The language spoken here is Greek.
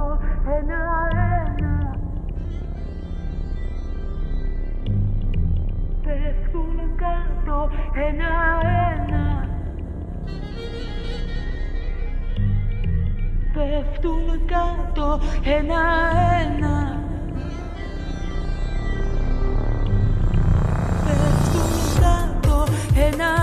κάτω ένα-ένα Πέφτουν κάτω ένα-ένα Πέφτουν κάτω ένα-ένα Πέφτουν κάτω ένα-ένα